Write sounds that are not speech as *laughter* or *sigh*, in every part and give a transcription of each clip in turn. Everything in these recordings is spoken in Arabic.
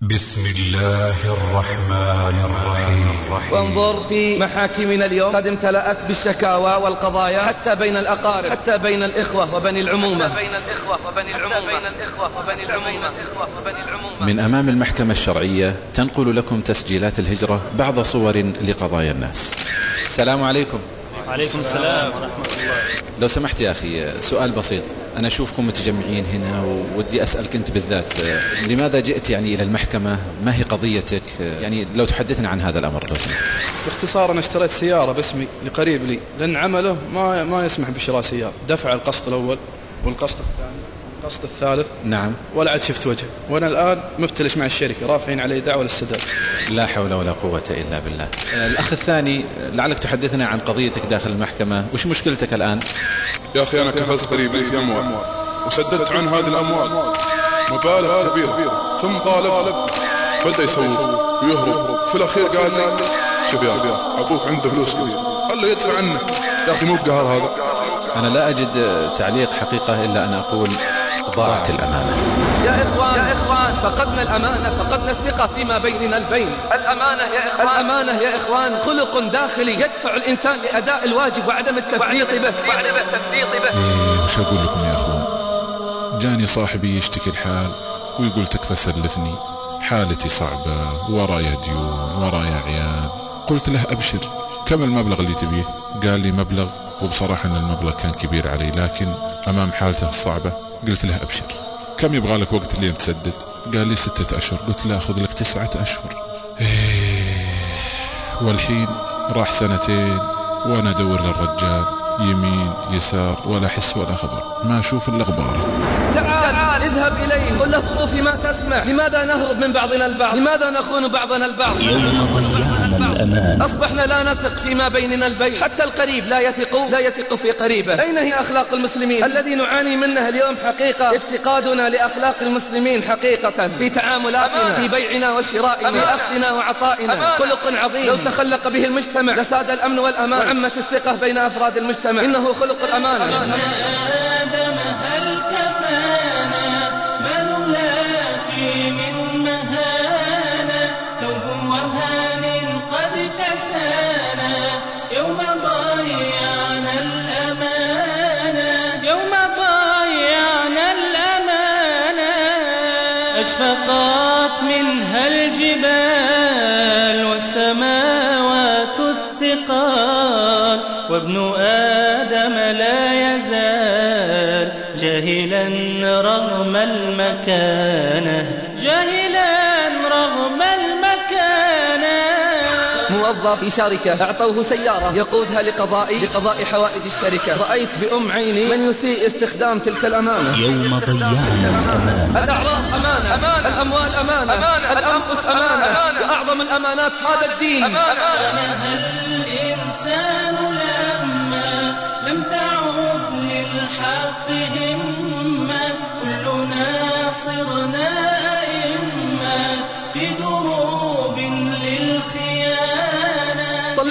بسم الله الرحمن الرحيم. وانظر في محاكمنا اليوم. قد امتلأت بالشكاوى والقضايا حتى بين الأقارب حتى بين الإخوة وبني العمومة. بين الإخوة وبني العمومة. بين الإخوة وبني العمومة. وبني العمومة. من أمام المحكمة الشرعية تنقل لكم تسجيلات الهجرة بعض صور لقضايا الناس. السلام عليكم. عليكم السلام ورحمة الله. لو سمحت يا أخي سؤال بسيط. أنا أشوفكم متجمعين هنا ودي أسألك أنت بالذات لماذا جئت يعني إلى المحكمة؟ ما هي قضيتك؟ يعني لو تحدثنا عن هذا الأمر لو سمحت. باختصار أنا اشتريت سيارة باسمي لقريب لي لأن عمله ما ما يسمح بشراء سيارة. دفع القسط الأول والقسط الثاني. والقسط الثالث. نعم. ولا عاد شفت وجهه. وأنا الآن مفتلش مع الشركة رافعين علي دعوة للسداد. لا حول ولا قوة إلا بالله. الأخ الثاني لعلك تحدثنا عن قضيتك داخل المحكمة. وش مشكلتك الآن؟ يا أخي أنا كفلت قريب لي في أموال وسددت عن هذه الأموال. مبالغ كبيرة. ثم طالبت. بدأ يسوف ويهرب في الأخير قال لي شوف يا أخي أبوك عنده فلوس كثير خله يدفع عنك. يا أخي مو بقهر هذا. أنا لا أجد تعليق حقيقة إلا أن أقول ضاعت الأمانة. يا إخوان يا إخوان. فقدنا الأمانة فقدنا الثقة فيما بيننا البين. الأمانة يا إخوان. الأمانة يا إخوان خلق داخلي يدفع الإنسان لأداء الواجب وعدم التفريط به. وعدم التفريط به. إيه وش أقول لكم يا أخوان؟ جاني صاحبي يشتكي الحال ويقول تكفى سلفني حالتي صعبة ورايا ديون ورايا عيال. قلت له أبشر كم المبلغ اللي تبيه؟ قال لي مبلغ وبصراحة أن المبلغ كان كبير علي لكن أمام حالته الصعبة قلت له أبشر. كم يبغى لك وقت لين تسدد؟ قال لي ستة أشهر. قلت له أخذ لك تسعة أشهر. إيه والحين راح سنتين وأنا أدور للرجال يمين يسار ولا حس ولا خبر ما أشوف إلا غبارة. تعال اذهب إليه. قل له ما تسمح لماذا نهرب من بعضنا البعض؟ لماذا نخون بعضنا البعض؟ الأمان. أصبحنا لا نثق فيما بيننا البين حتى القريب لا يثق لا يثق في قريبه. أين هي أخلاق المسلمين؟ الذي نعاني منه اليوم حقيقة. افتقادنا لأخلاق المسلمين حقيقة. في تعاملاتنا في بيعنا وشرائنا في أخذنا وعطائنا. خلق عظيم. لو تخلق به المجتمع لساد الأمن والأمان. وعمت الثقة بين أفراد المجتمع. إنه خلق الأمانة أشفقت منها الجبال والسماوات الثقال وابن آدم لا يزال جاهلا رغم المكانة. جاهلا رغم المكانة. موظف في شركة أعطوه سيارة يقودها لقضاء لقضاء حوائج الشركة. رأيت بأم عيني من يسيء استخدام تلك الأمانة. يوم ضيعنا الأمان الأعراض أمانة, أمانة. الأموال أمانة, أمانة. الأنفس أمانة. أمانة وأعظم الأمانات هذا الدين الإنسان لما لم تعد للحق همة كلنا صرنا أئمة في دروب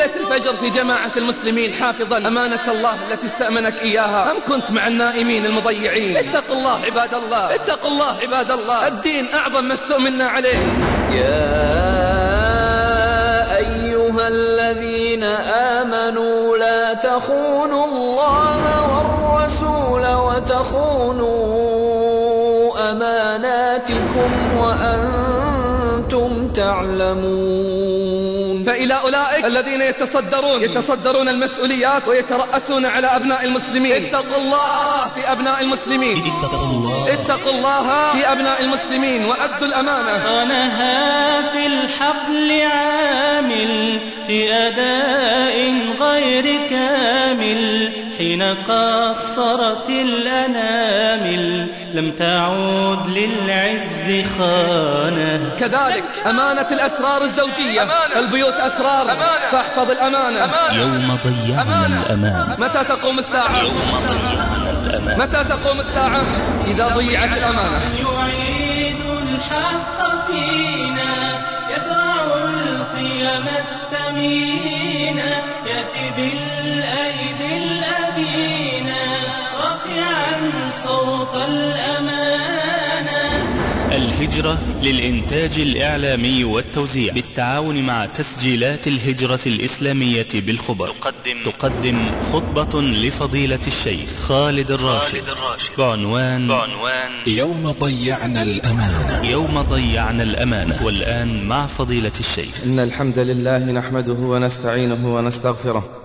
صليت الفجر في جماعة المسلمين حافظا أمانة الله التي استأمنك إياها. أم كنت مع النائمين المضيعين؟ اتقوا الله عباد الله اتقوا الله عباد الله. الدين أعظم ما استؤمنا عليه. يا أيها الذين آمنوا لا تخونوا الله والرسول وتخونوا أماناتكم وأنتم تعلمون. أولئك الذين يتصدرون يتصدرون المسؤوليات ويترأسون على أبناء المسلمين. اتقوا الله في أبناء المسلمين. اتقوا الله. اتقوا الله في أبناء المسلمين وأدوا الأمانة. خانها في الحقل عامل في أداء غير كامل. حين قصرت الأنامل لم تعود للعز خانة. كذلك أمانة الأسرار الزوجية أمانة. البيوت أسرار أمانة. فاحفظ الأمانة. أمانة. يوم ضيعنا الأمان. متى تقوم الساعة؟ يوم ضيعنا الأمان. متى تقوم الساعة؟ إذا ضيعت الأمانة. يعيد الحق فينا يزرع القيم الثمينة يأتي بالأيدي رافعا صوت الأمانة. الهجرة للإنتاج الإعلامي والتوزيع بالتعاون مع تسجيلات الهجرة الإسلامية بالخبر. تقدم, تقدم خطبة لفضيلة الشيخ خالد الراشد. بعنوان, بعنوان. يوم ضيعنا الأمانة. يوم ضيعنا الأمانة. والآن مع فضيلة الشيخ. إن الحمد لله نحمده ونستعينه ونستغفره.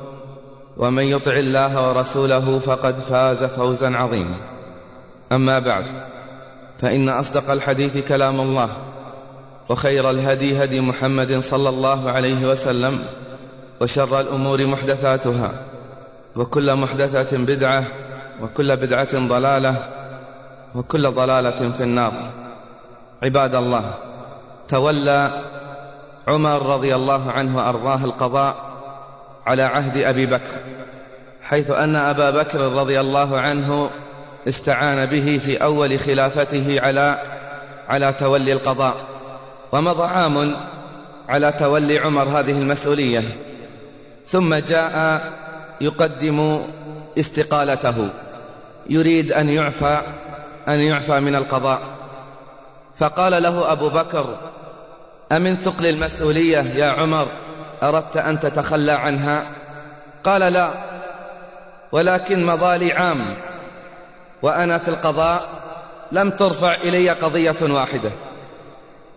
ومن يطع الله ورسوله فقد فاز فوزا عظيما. أما بعد فإن أصدق الحديث كلام الله وخير الهدي هدي محمد صلى الله عليه وسلم وشر الأمور محدثاتها وكل محدثة بدعة وكل بدعة ضلالة وكل ضلالة في النار. عباد الله تولى عمر رضي الله عنه وأرضاه القضاء على عهد أبي بكر حيث أن أبا بكر رضي الله عنه استعان به في أول خلافته على على تولي القضاء. ومضى عام على تولي عمر هذه المسؤولية. ثم جاء يقدم استقالته. يريد أن يعفى أن يعفى من القضاء. فقال له أبو بكر أمن ثقل المسؤولية يا عمر؟ أردت أن تتخلى عنها؟ قال لا ولكن مضى لي عام وأنا في القضاء لم ترفع إلي قضية واحدة.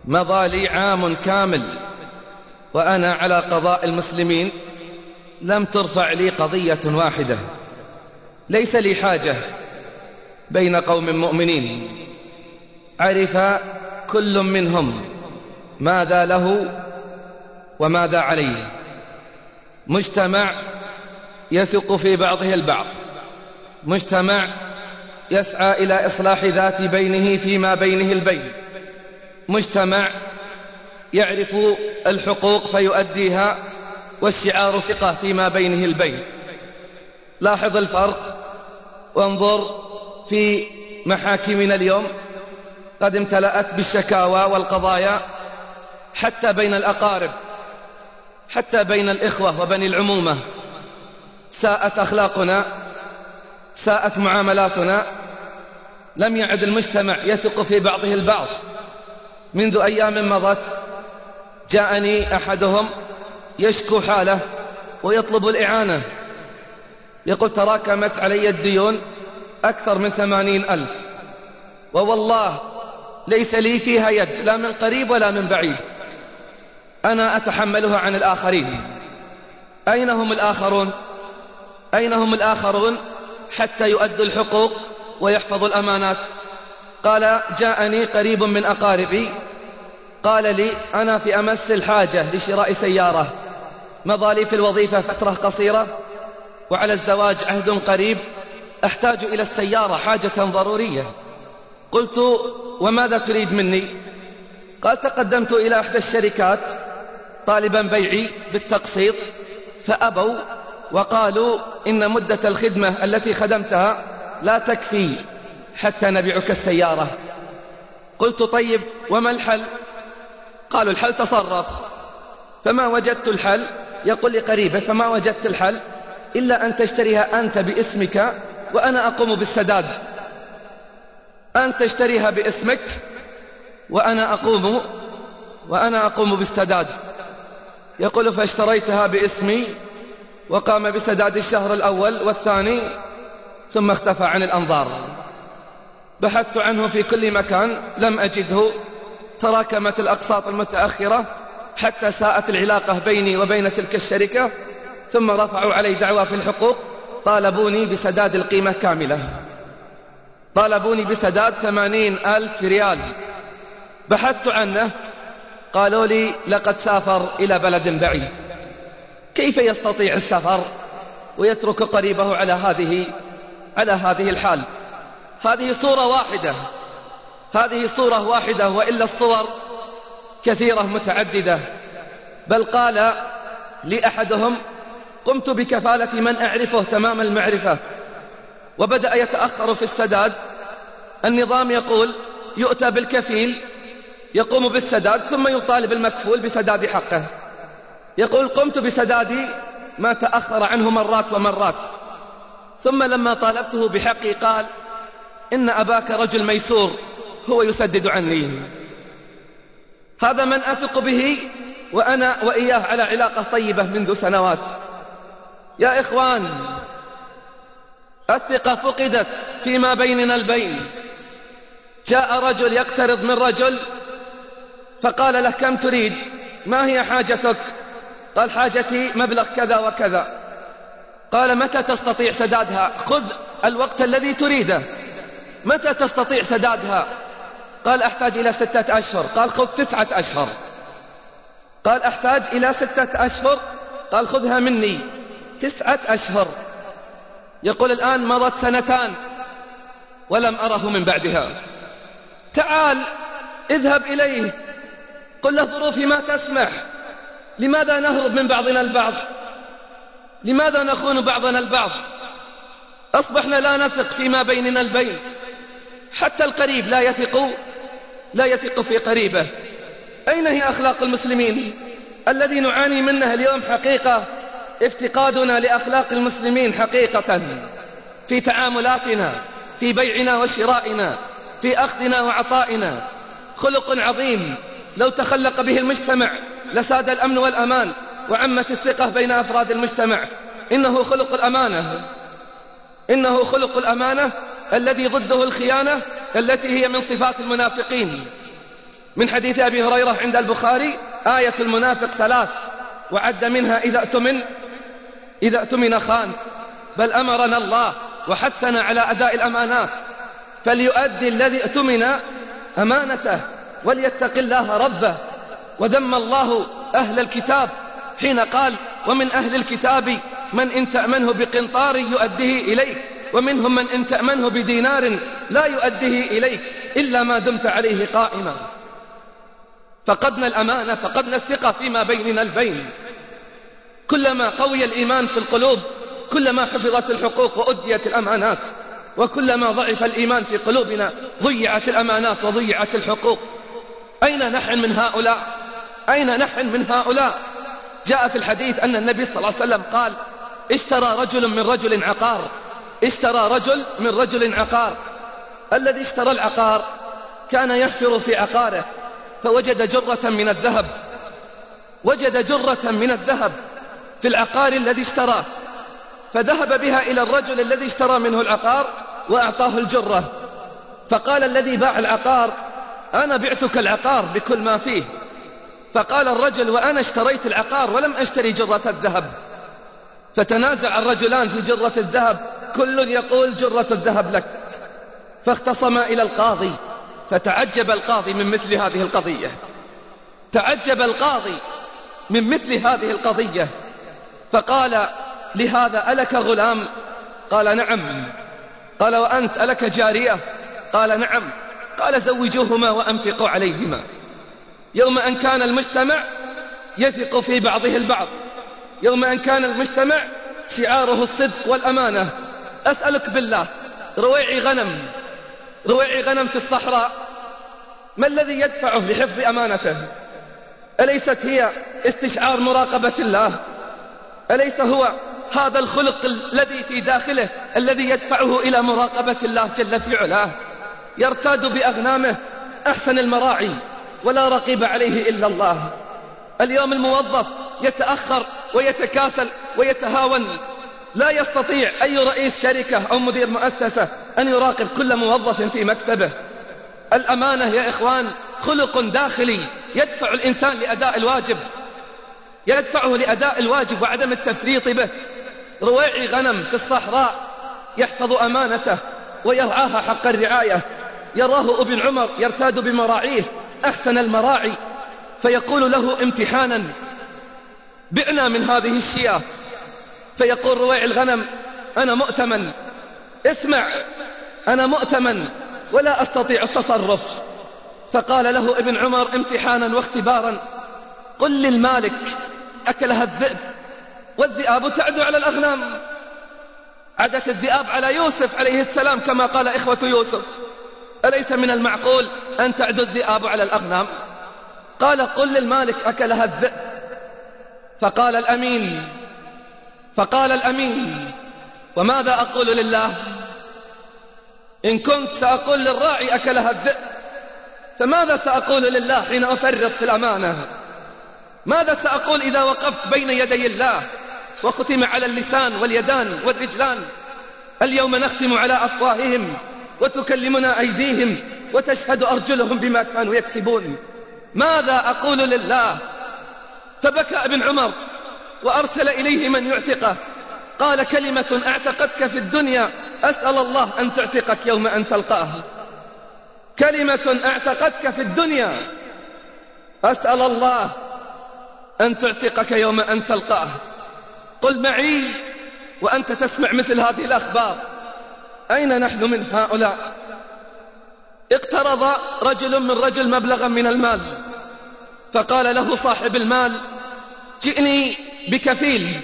مضى لي عام كامل وأنا على قضاء المسلمين لم ترفع لي قضية واحدة. ليس لي حاجة بين قوم مؤمنين. عرف كل منهم ماذا له وماذا عليه؟ مجتمع يثق في بعضه البعض. مجتمع يسعى إلى إصلاح ذات بينه فيما بينه البين. مجتمع يعرف الحقوق فيؤديها والشعار ثقة فيما بينه البين. لاحظ الفرق. وانظر في محاكمنا اليوم. قد امتلأت بالشكاوى والقضايا حتى بين الأقارب. حتى بين الإخوة وبني العمومة. ساءت أخلاقنا ساءت معاملاتنا. لم يعد المجتمع يثق في بعضه البعض. منذ أيام مضت جاءني أحدهم يشكو حاله ويطلب الإعانة. يقول تراكمت علي الديون أكثر من ثمانين ألف. ووالله ليس لي فيها يد لا من قريب ولا من بعيد. أنا أتحملها عن الآخرين. أين هم الآخرون؟ أين هم الآخرون حتى يؤدوا الحقوق ويحفظوا الأمانات؟ قال جاءني قريب من أقاربي. قال لي أنا في أمس الحاجة لشراء سيارة. مضى لي في الوظيفة فترة قصيرة. وعلى الزواج عهد قريب. أحتاج إلى السيارة حاجة ضرورية. قلت وماذا تريد مني؟ قال تقدمت إلى إحدى الشركات. طالبا بيعي بالتقسيط فأبوا وقالوا إن مدة الخدمة التي خدمتها لا تكفي حتى نبيعك السيارة. قلت طيب وما الحل؟ قالوا الحل تصرف. فما وجدت الحل؟ يقول لي قريبة فما وجدت الحل؟ إلا أن تشتريها أنت باسمك وأنا أقوم بالسداد. أن تشتريها باسمك وأنا أقوم وأنا أقوم بالسداد. يقول فاشتريتها باسمي وقام بسداد الشهر الأول والثاني ثم اختفى عن الأنظار. بحثت عنه في كل مكان لم أجده. تراكمت الأقساط المتأخرة حتى ساءت العلاقة بيني وبين تلك الشركة ثم رفعوا علي دعوى في الحقوق. طالبوني بسداد القيمة كاملة. طالبوني بسداد ثمانين ألف ريال. بحثت عنه قالوا لي لقد سافر إلى بلد بعيد. كيف يستطيع السفر ويترك قريبه على هذه على هذه الحال؟ هذه صورة واحدة. هذه صورة واحدة وإلا الصور كثيرة متعددة. بل قال لأحدهم قمت بكفالة من أعرفه تمام المعرفة. وبدأ يتأخر في السداد. النظام يقول يؤتى بالكفيل يقوم بالسداد ثم يطالب المكفول بسداد حقه. يقول قمت بسدادي ما تأخر عنه مرات ومرات. ثم لما طالبته بحقي قال إن أباك رجل ميسور هو يسدد عني. هذا من أثق به وأنا وإياه على علاقة طيبة منذ سنوات. يا إخوان الثقة فقدت فيما بيننا البين. جاء رجل يقترض من رجل فقال له كم تريد؟ ما هي حاجتك؟ قال حاجتي مبلغ كذا وكذا. قال متى تستطيع سدادها؟ خذ الوقت الذي تريده. متى تستطيع سدادها؟ قال أحتاج إلى ستة أشهر. قال خذ تسعة أشهر. قال أحتاج إلى ستة أشهر؟ قال خذها مني. تسعة أشهر. يقول الآن مضت سنتان ولم أره من بعدها. تعال اذهب إليه. قل له ظروفي ما تسمح. لماذا نهرب من بعضنا البعض؟ لماذا نخون بعضنا البعض؟ أصبحنا لا نثق فيما بيننا البين. حتى القريب لا يثق لا يثق في قريبه. أين هي أخلاق المسلمين؟ الذي نعاني منها اليوم حقيقة افتقادنا لأخلاق المسلمين حقيقة في تعاملاتنا في بيعنا وشرائنا في أخذنا وعطائنا. خلق عظيم لو تخلق به المجتمع لساد الأمن والأمان وعمت الثقة بين أفراد المجتمع. إنه خلق الأمانة. إنه خلق الأمانة الذي ضده الخيانة التي هي من صفات المنافقين. من حديث أبي هريرة عند البخاري آية المنافق ثلاث وعد منها إذا أتمن إذا أتمن خان. بل أمرنا الله وحثنا على أداء الأمانات. فليؤدي الذي أتمن أمانته. وليتق الله ربه وذم الله أهل الكتاب حين قال ومن أهل الكتاب من إن تأمنه بقنطار يؤديه إليك ومنهم من إن تأمنه بدينار لا يؤديه إليك إلا ما دمت عليه قائما. فقدنا الأمانة فقدنا الثقة فيما بيننا البين. كلما قوي الإيمان في القلوب كلما حفظت الحقوق وأديت الأمانات وكلما ضعف الإيمان في قلوبنا ضيعت الأمانات وضيعت الحقوق. أين نحن من هؤلاء؟ أين نحن من هؤلاء؟ جاء في الحديث أن النبي صلى الله عليه وسلم قال اشترى رجل من رجل عقار اشترى رجل من رجل عقار. الذي اشترى العقار كان يحفر في عقاره فوجد جرة من الذهب وجد جرة من الذهب في العقار الذي اشتراه. فذهب بها إلى الرجل الذي اشترى منه العقار وأعطاه الجرة. فقال الذي باع العقار أنا بعتك العقار بكل ما فيه. فقال الرجل وأنا اشتريت العقار ولم أشتري جرة الذهب. فتنازع الرجلان في جرة الذهب. كل يقول جرة الذهب لك. فاختصما إلى القاضي. فتعجب القاضي من مثل هذه القضية. تعجب القاضي من مثل هذه القضية. فقال لهذا ألك غلام؟ قال نعم. قال وأنت ألك جارية؟ قال نعم. قال زوجوهما وأنفقوا عليهما. يوم أن كان المجتمع يثق في بعضه البعض. يوم أن كان المجتمع شعاره الصدق والأمانة. أسألك بالله رويع غنم رويع غنم في الصحراء. ما الذي يدفعه لحفظ أمانته؟ أليست هي استشعار مراقبة الله؟ أليس هو هذا الخلق الذي في داخله الذي يدفعه إلى مراقبة الله جل في علاه؟ يرتاد بأغنامه أحسن المراعي ولا رقيب عليه إلا الله. اليوم الموظف يتأخر ويتكاسل ويتهاون. لا يستطيع أي رئيس شركة أو مدير مؤسسة أن يراقب كل موظف في مكتبه. الأمانة يا إخوان خلق داخلي يدفع الإنسان لأداء الواجب. يدفعه لأداء الواجب وعدم التفريط به. رويع غنم في الصحراء يحفظ أمانته ويرعاها حق الرعاية. يراه ابن عمر يرتاد بمراعيه أحسن المراعي فيقول له امتحانا بعنا من هذه الشياه. فيقول رويع الغنم أنا مؤتمن اسمع أنا مؤتمن ولا أستطيع التصرف. فقال له ابن عمر امتحانا واختبارا قل للمالك أكلها الذئب والذئاب تعدو على الأغنام. عدت الذئاب على يوسف عليه السلام كما قال إخوة يوسف. أليس من المعقول أن تعدو الذئاب على الأغنام؟ قال قل للمالك أكلها الذئب. فقال الأمين فقال الأمين وماذا أقول لله؟ إن كنت سأقول للراعي أكلها الذئب فماذا سأقول لله حين أفرط في الأمانة؟ ماذا سأقول إذا وقفت بين يدي الله وختم على اللسان واليدان والرجلان؟ اليوم نختم على أفواههم وتكلمنا أيديهم وتشهد أرجلهم بما كانوا يكسبون. ماذا أقول لله؟ فبكى ابن عمر وأرسل إليه من يعتقه. قال كلمة اعتقدك في الدنيا أسأل الله أن تعتقك يوم أن تلقاه. كلمة اعتقدك في الدنيا أسأل الله أن تعتقك يوم أن تلقاه. قل معي وأنت تسمع مثل هذه الأخبار. أين نحن من هؤلاء؟ اقترض رجل من رجل مبلغا من المال فقال له صاحب المال جئني بكفيل.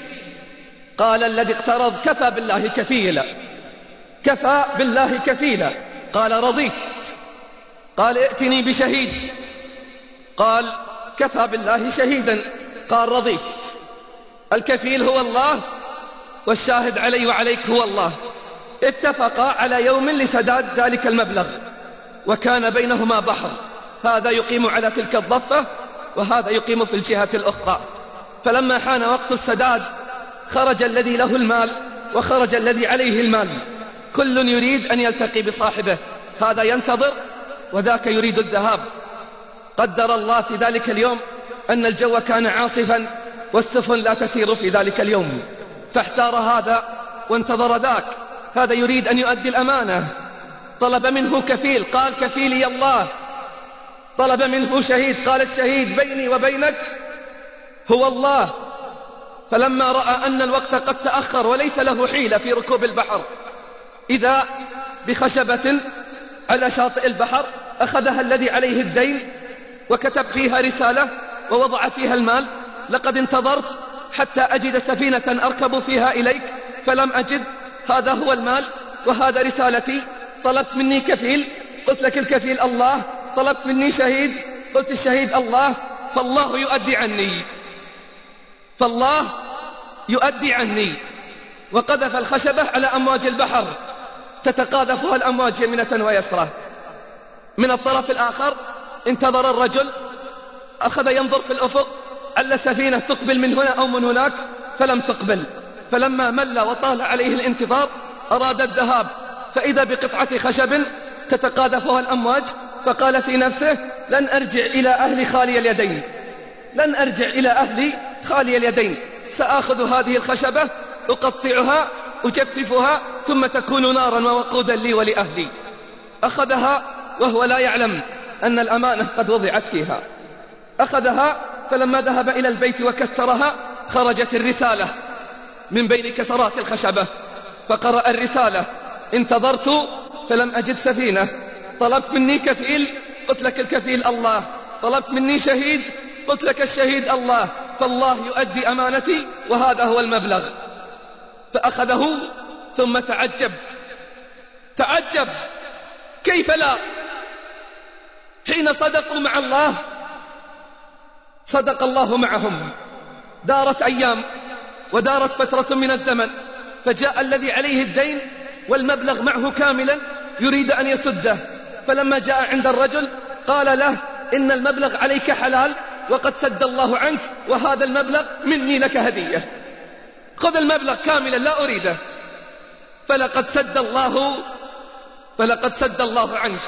قال الذي اقترض كفى بالله كفيلا. كفى بالله كفيلا. قال رضيت. قال ائتني بشهيد. قال كفى بالله شهيدا. قال رضيت. الكفيل هو الله والشاهد علي وعليك هو الله. اتفقا على يوم لسداد ذلك المبلغ وكان بينهما بحر. هذا يقيم على تلك الضفة وهذا يقيم في الجهة الأخرى. فلما حان وقت السداد خرج الذي له المال وخرج الذي عليه المال. كل يريد أن يلتقي بصاحبه. هذا ينتظر وذاك يريد الذهاب. قدر الله في ذلك اليوم أن الجو كان عاصفا والسفن لا تسير في ذلك اليوم. فاحتار هذا وانتظر ذاك. هذا يريد أن يؤدي الأمانة. طلب منه كفيل قال كفيلي الله. طلب منه شهيد قال الشهيد بيني وبينك هو الله. فلما رأى أن الوقت قد تأخر وليس له حيلة في ركوب البحر إذا بخشبة على شاطئ البحر أخذها الذي عليه الدين وكتب فيها رسالة ووضع فيها المال. لقد انتظرت حتى أجد سفينة أركب فيها إليك فلم أجد. هذا هو المال وهذا رسالتي. طلبت مني كفيل. قلت لك الكفيل الله. طلبت مني شهيد. قلت الشهيد الله. فالله يؤدي عني. فالله يؤدي عني. وقذف الخشبة على أمواج البحر. تتقاذفها الأمواج يمنة ويسرى من الطرف الآخر انتظر الرجل. أخذ ينظر في الأفق. عل سفينة تقبل من هنا أو من هناك. فلم تقبل. فلما مل وطال عليه الانتظار أراد الذهاب. فإذا بقطعة خشب تتقاذفها الأمواج فقال في نفسه لن أرجع إلى أهلي خالي اليدين. لن أرجع إلى أهلي خالي اليدين. سآخذ هذه الخشبة أقطعها أجففها ثم تكون نارا ووقودا لي ولأهلي. أخذها وهو لا يعلم أن الأمانة قد وضعت فيها. أخذها فلما ذهب إلى البيت وكسرها خرجت الرسالة. من بين كسرات الخشبة فقرأ الرسالة انتظرت فلم أجد سفينة طلبت مني كفيل قلت لك الكفيل الله طلبت مني شهيد قلت لك الشهيد الله فالله يؤدي أمانتي وهذا هو المبلغ. فأخذه ثم تعجب. تعجب! كيف لا؟ حين صدقوا مع الله صدق الله معهم. دارت أيام. ودارت فترة من الزمن فجاء الذي عليه الدين والمبلغ معه كاملا يريد أن يسده. فلما جاء عند الرجل قال له إن المبلغ عليك حلال وقد سد الله عنك وهذا المبلغ مني لك هدية. خذ المبلغ كاملا لا أريده. فلقد سد الله فلقد سد الله عنك.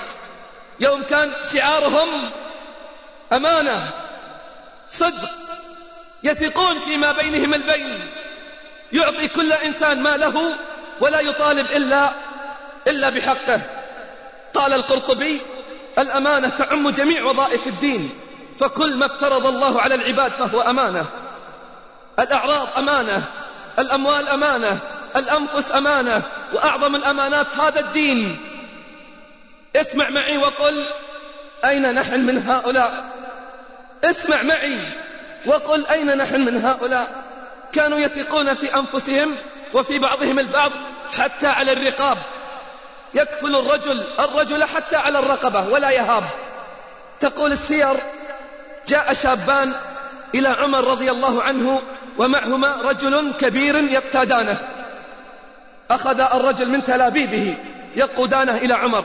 يوم كان شعارهم أمانة صدق. يثقون فيما بينهم البين. يعطي كل إنسان ما له ولا يطالب إلا إلا بحقه. قال القرطبي الأمانة تعم جميع وظائف الدين فكل ما افترض الله على العباد فهو أمانة. الأعراض أمانة الأموال أمانة الأنفس أمانة وأعظم الأمانات هذا الدين. اسمع معي وقل أين نحن من هؤلاء؟ اسمع معي. وقل أين نحن من هؤلاء؟ كانوا يثقون في أنفسهم وفي بعضهم البعض حتى على الرقاب. يكفل الرجل الرجل حتى على الرقبة ولا يهاب. تقول السير جاء شابان إلى عمر رضي الله عنه ومعهما رجل كبير يقتادانه. أخذ الرجل من تلابيبه يقودانه إلى عمر.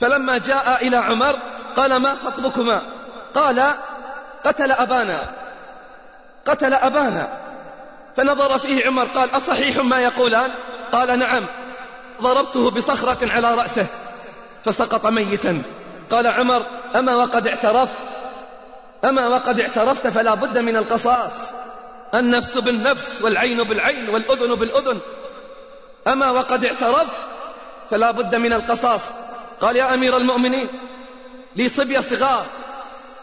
فلما جاء إلى عمر قال ما خطبكما؟ قال قتل أبانا. قتل أبانا. فنظر فيه عمر قال أصحيح ما يقولان؟ قال نعم. ضربته بصخرة على رأسه. فسقط ميتا. قال عمر أما وقد اعترفت؟ أما وقد اعترفت فلا بد من القصاص. النفس بالنفس والعين بالعين والأذن بالأذن. أما وقد اعترفت فلا بد من القصاص. قال يا أمير المؤمنين لي صبية صغار.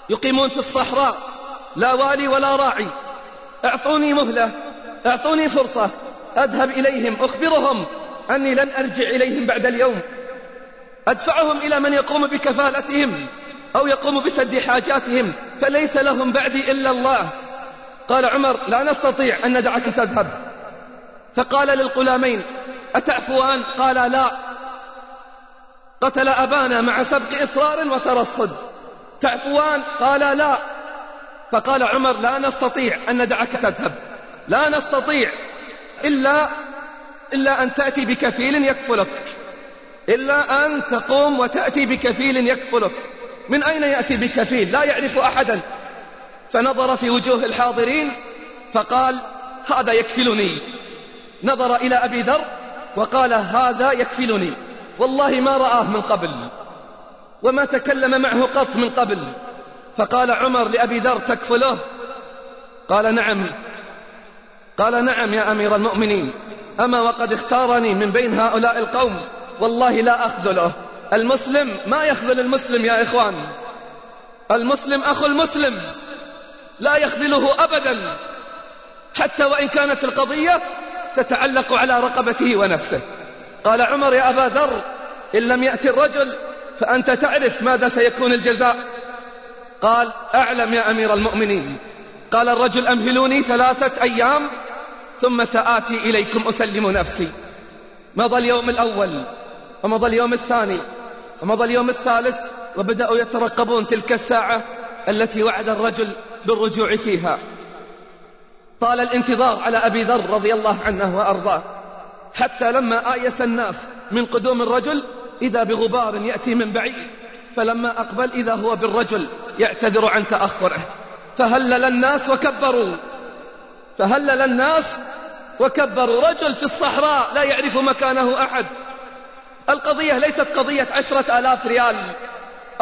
يقيمون في الصحراء. لا والي ولا راعي. اعطوني مهلة. اعطوني فرصة. أذهب إليهم. أخبرهم أني لن أرجع إليهم بعد اليوم. أدفعهم إلى من يقوم بكفالتهم أو يقوم بسد حاجاتهم. فليس لهم بعدي إلا الله. قال عمر لا نستطيع أن ندعك تذهب. فقال للغلامين أتعفوان قال لا. قتل أبانا مع سبق إصرار وترصد. تعفوان قال لا. فقال عمر لا نستطيع أن ندعك تذهب. لا نستطيع. إلا إلا أن تأتي بكفيل يكفلك. إلا أن تقوم وتأتي بكفيل يكفلك. من أين يأتي بكفيل؟ لا يعرف أحدا. فنظر في وجوه الحاضرين فقال هذا يكفلني. نظر إلى أبي ذر وقال هذا يكفلني. والله ما رآه من قبل. وما تكلم معه قط من قبل. فقال عمر لأبي ذر تكفله؟ قال نعم. قال نعم يا أمير المؤمنين. أما وقد اختارني من بين هؤلاء القوم والله لا أخذله. المسلم ما يخذل المسلم يا إخوان. المسلم أخو المسلم لا يخذله أبدا. حتى وإن كانت القضية تتعلق على رقبته ونفسه. قال عمر يا أبا ذر إن لم يأتي الرجل فأنت تعرف ماذا سيكون الجزاء. قال أعلم يا أمير المؤمنين. قال الرجل أمهلوني ثلاثة أيام ثم سآتي إليكم أسلم نفسي. مضى اليوم الأول ومضى اليوم الثاني ومضى اليوم الثالث وبدأوا يترقبون تلك الساعة التي وعد الرجل بالرجوع فيها. طال الانتظار على أبي ذر رضي الله عنه وأرضاه حتى لما آيس الناس من قدوم الرجل إذا بغبار يأتي من بعيد فلما أقبل إذا هو بالرجل يعتذر عن تأخره. فهلل الناس وكبروا. فهلل الناس وكبروا. رجل في الصحراء لا يعرف مكانه أحد. القضية ليست قضية عشرة آلاف ريال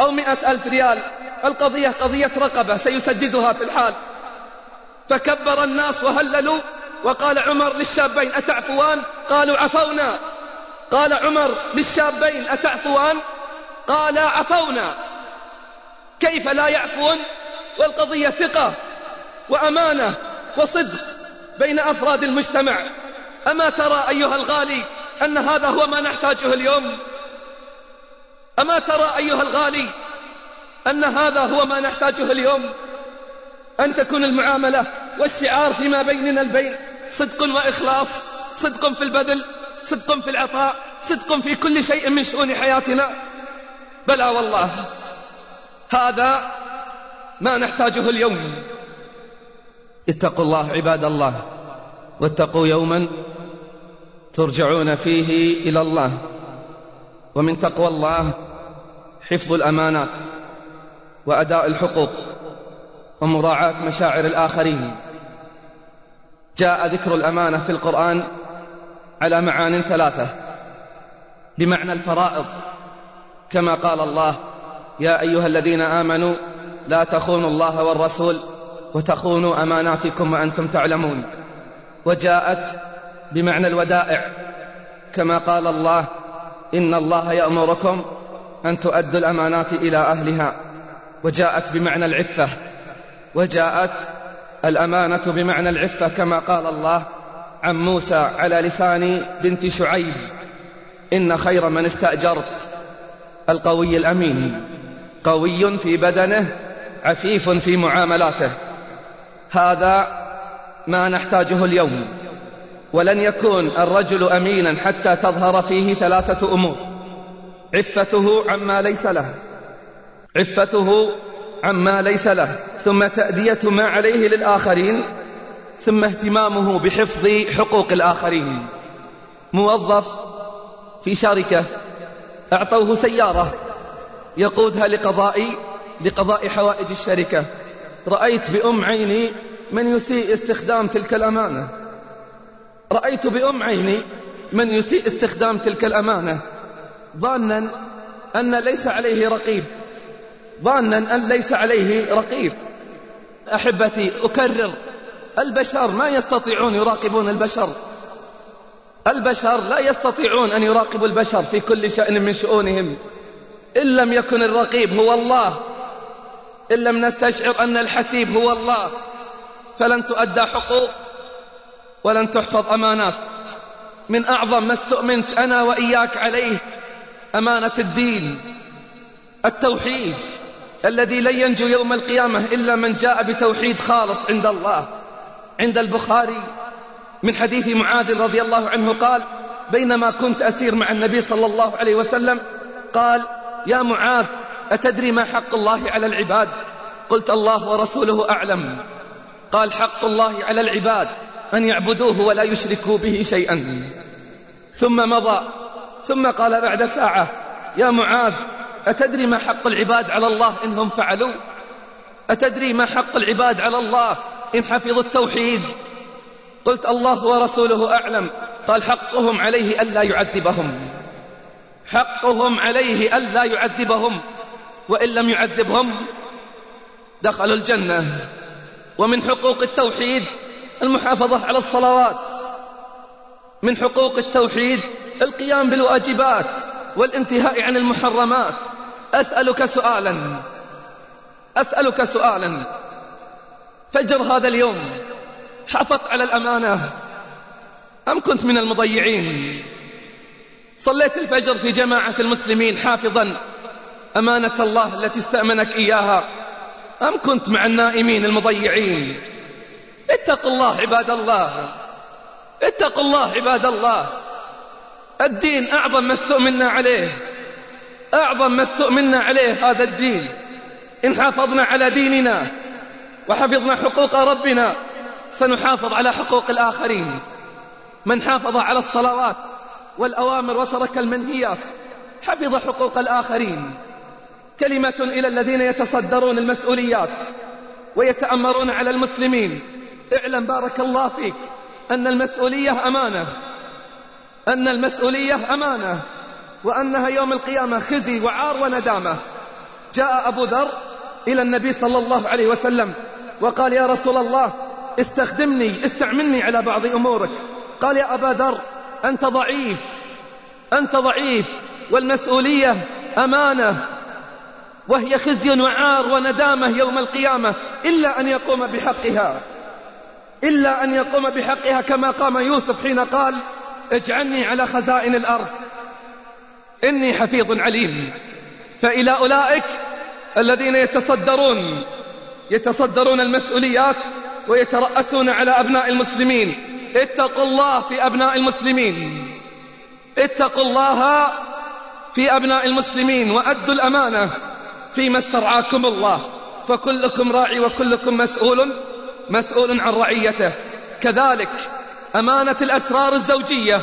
أو مئة ألف ريال. القضية قضية رقبة سيسددها في الحال. فكبر الناس وهللوا وقال عمر للشابين أتعفوان؟ قالوا عفونا. قال عمر للشابين أتعفوان قال عفونا. كيف لا يعفون؟ والقضية ثقة وأمانة وصدق بين أفراد المجتمع. أما ترى أيها الغالي أن هذا هو ما نحتاجه اليوم؟ أما ترى أيها الغالي أن هذا هو ما نحتاجه اليوم؟ أن تكون المعاملة والشعار فيما بيننا البين صدق وإخلاص صدق في البذل صدق في العطاء صدق في كل شيء من شؤون حياتنا. بلى والله هذا ما نحتاجه اليوم. اتقوا الله عباد الله واتقوا يوما ترجعون فيه إلى الله. ومن تقوى الله حفظ الأمانات وأداء الحقوق ومراعاة مشاعر الآخرين. جاء ذكر الأمانة في القرآن على معان ثلاثة. بمعنى الفرائض. كما قال الله يا أيها الذين آمنوا لا تخونوا الله والرسول وتخونوا أماناتكم وأنتم تعلمون. وجاءت بمعنى الودائع. كما قال الله إن الله يأمركم أن تؤدوا الأمانات إلى أهلها. وجاءت بمعنى العفة. وجاءت الأمانة بمعنى العفة كما قال الله عن موسى على لسان بنت شعيب. إن خير من استأجرت. القوي الأمين. قوي في بدنه. عفيف في معاملاته. هذا ما نحتاجه اليوم. ولن يكون الرجل أمينا حتى تظهر فيه ثلاثة أمور. عفته عما ليس له. عفته عما ليس له. ثم تأدية ما عليه للآخرين. ثم اهتمامه بحفظ حقوق الآخرين. موظف في شركة أعطوه سيارة يقودها لقضاء لقضاء حوائج الشركة. رأيت بأم عيني من يسيء استخدام تلك الأمانة. رأيت بأم عيني من يسيء استخدام تلك الأمانة. ظانا أن ليس عليه رقيب. ظانا أن ليس عليه رقيب. أحبتي أكرر. البشر ما يستطيعون يراقبون البشر. البشر لا يستطيعون أن يراقبوا البشر في كل شأن من شؤونهم. إن لم يكن الرقيب هو الله. إن لم نستشعر أن الحسيب هو الله. فلن تؤدى حقوق ولن تحفظ أمانات. من أعظم ما استؤمنت أنا وإياك عليه أمانة الدين التوحيد الذي لن ينجو يوم القيامة إلا من جاء بتوحيد خالص عند الله. عند البخاري من حديث معاذ رضي الله عنه قال بينما كنت أسير مع النبي صلى الله عليه وسلم قال يا معاذ أتدري ما حق الله على العباد؟ قلت الله ورسوله أعلم. قال حق الله على العباد أن يعبدوه ولا يشركوا به شيئا. ثم مضى ثم قال بعد ساعة يا معاذ أتدري ما حق العباد على الله إنهم فعلوا؟ أتدري ما حق العباد على الله إن حفظوا التوحيد. قلت الله ورسوله أعلم. قال حقهم عليه ألا يعذبهم. حقهم عليه ألا يعذبهم. وإن لم يعذبهم دخلوا الجنة. ومن حقوق التوحيد المحافظة على الصلوات. من حقوق التوحيد القيام بالواجبات والانتهاء عن المحرمات. أسألك سؤالا. أسألك سؤالا. فجر هذا اليوم. حافظت على الأمانة. أم كنت من المضيعين؟ صليت الفجر في جماعة المسلمين حافظا. أمانة الله التي استأمنك إياها. أم كنت مع النائمين المضيعين؟ اتقوا الله عباد الله. اتقوا الله عباد الله. الدين أعظم ما استؤمنا عليه. أعظم ما استؤمنا عليه هذا الدين. إن حافظنا على ديننا. وحفظنا حقوق ربنا سنحافظ على حقوق الآخرين. من حافظ على الصلوات والأوامر وترك المنهيات حفظ حقوق الآخرين. كلمة إلى الذين يتصدرون المسؤوليات ويتأمرون على المسلمين. اعلم بارك الله فيك أن المسؤولية أمانة أن المسؤولية أمانة وأنها يوم القيامة خزي وعار وندامة. جاء أبو ذر إلى النبي صلى الله عليه وسلم وقال يا رسول الله استخدمني استعملني على بعض أمورك. قال يا أبا ذر أنت ضعيف أنت ضعيف والمسؤولية أمانة وهي خزي وعار وندامة يوم القيامة إلا أن يقوم بحقها إلا أن يقوم بحقها كما قام يوسف حين قال اجعلني على خزائن الأرض إني حفيظ عليم فإلى أولئك الذين يتصدرون يتصدرون المسؤوليات ويترأسون على أبناء المسلمين. اتقوا الله في أبناء المسلمين. اتقوا الله في أبناء المسلمين وأدوا الأمانة فيما استرعاكم الله. فكلكم راعي وكلكم مسؤول مسؤول عن رعيته. كذلك أمانة الأسرار الزوجية.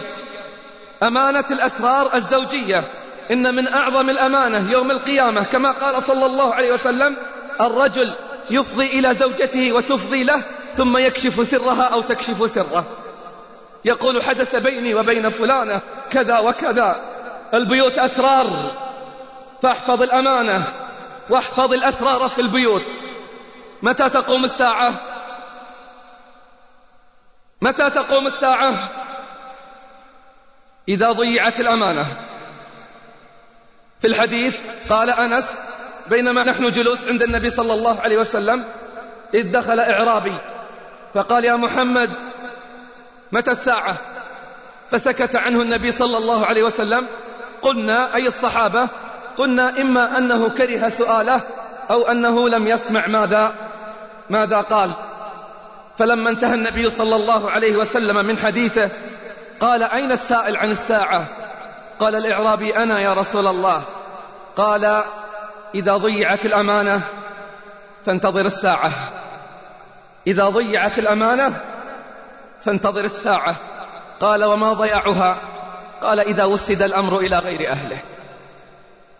أمانة الأسرار الزوجية. إن من أعظم الأمانة يوم القيامة كما قال صلى الله عليه وسلم الرجل يفضي إلى زوجته وتفضي له ثم يكشف سرها أو تكشف سره. يقول حدث بيني وبين فلانة كذا وكذا. البيوت أسرار فاحفظ الأمانة واحفظ الأسرار في البيوت. متى تقوم الساعة؟ متى تقوم الساعة؟ إذا ضيعت الأمانة. في الحديث قال أنس بينما نحن جلوس عند النبي صلى الله عليه وسلم إذ دخل إعرابي فقال يا محمد متى الساعة؟ فسكت عنه النبي صلى الله عليه وسلم قلنا أي الصحابة قلنا إما أنه كره سؤاله أو أنه لم يسمع ماذا ماذا قال. فلما انتهى النبي صلى الله عليه وسلم من حديثه قال أين السائل عن الساعة؟ قال الإعرابي أنا يا رسول الله. قال إذا ضيعت الأمانة فانتظر الساعة. إذا ضيعت الأمانة فانتظر الساعة. قال وما ضياعها؟ قال إذا وسد الأمر إلى غير أهله.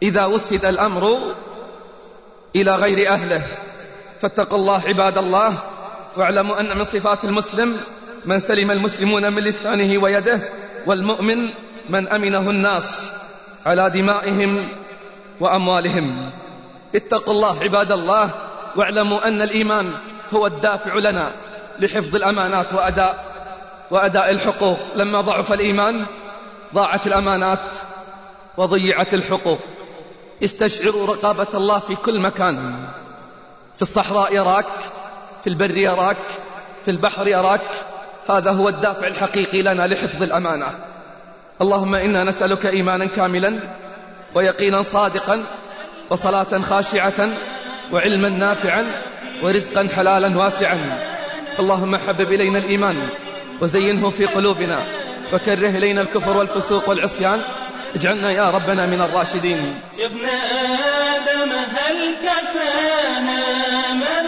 إذا وسد الأمر إلى غير أهله. فاتقوا الله عباد الله واعلموا أن من صفات المسلم من سلم المسلمون من لسانه ويده والمؤمن من أمنه الناس على دمائهم وأموالهم. اتقوا الله عباد الله واعلموا أن الإيمان هو الدافع لنا لحفظ الأمانات وأداء وأداء الحقوق. لما ضعف الإيمان ضاعت الأمانات وضيعت الحقوق. استشعروا رقابة الله في كل مكان. في الصحراء يراك في البر يراك في البحر يراك. هذا هو الدافع الحقيقي لنا لحفظ الأمانة. اللهم إنا نسألك إيمانا كاملا ويقينا صادقا وصلاة خاشعة وعلما نافعا ورزقا حلالا واسعا. اللهم حبب إلينا الإيمان وزينه في قلوبنا وكره إلينا الكفر والفسوق والعصيان. اجعلنا يا ربنا من الراشدين. يا ابن آدم هل كفانا ما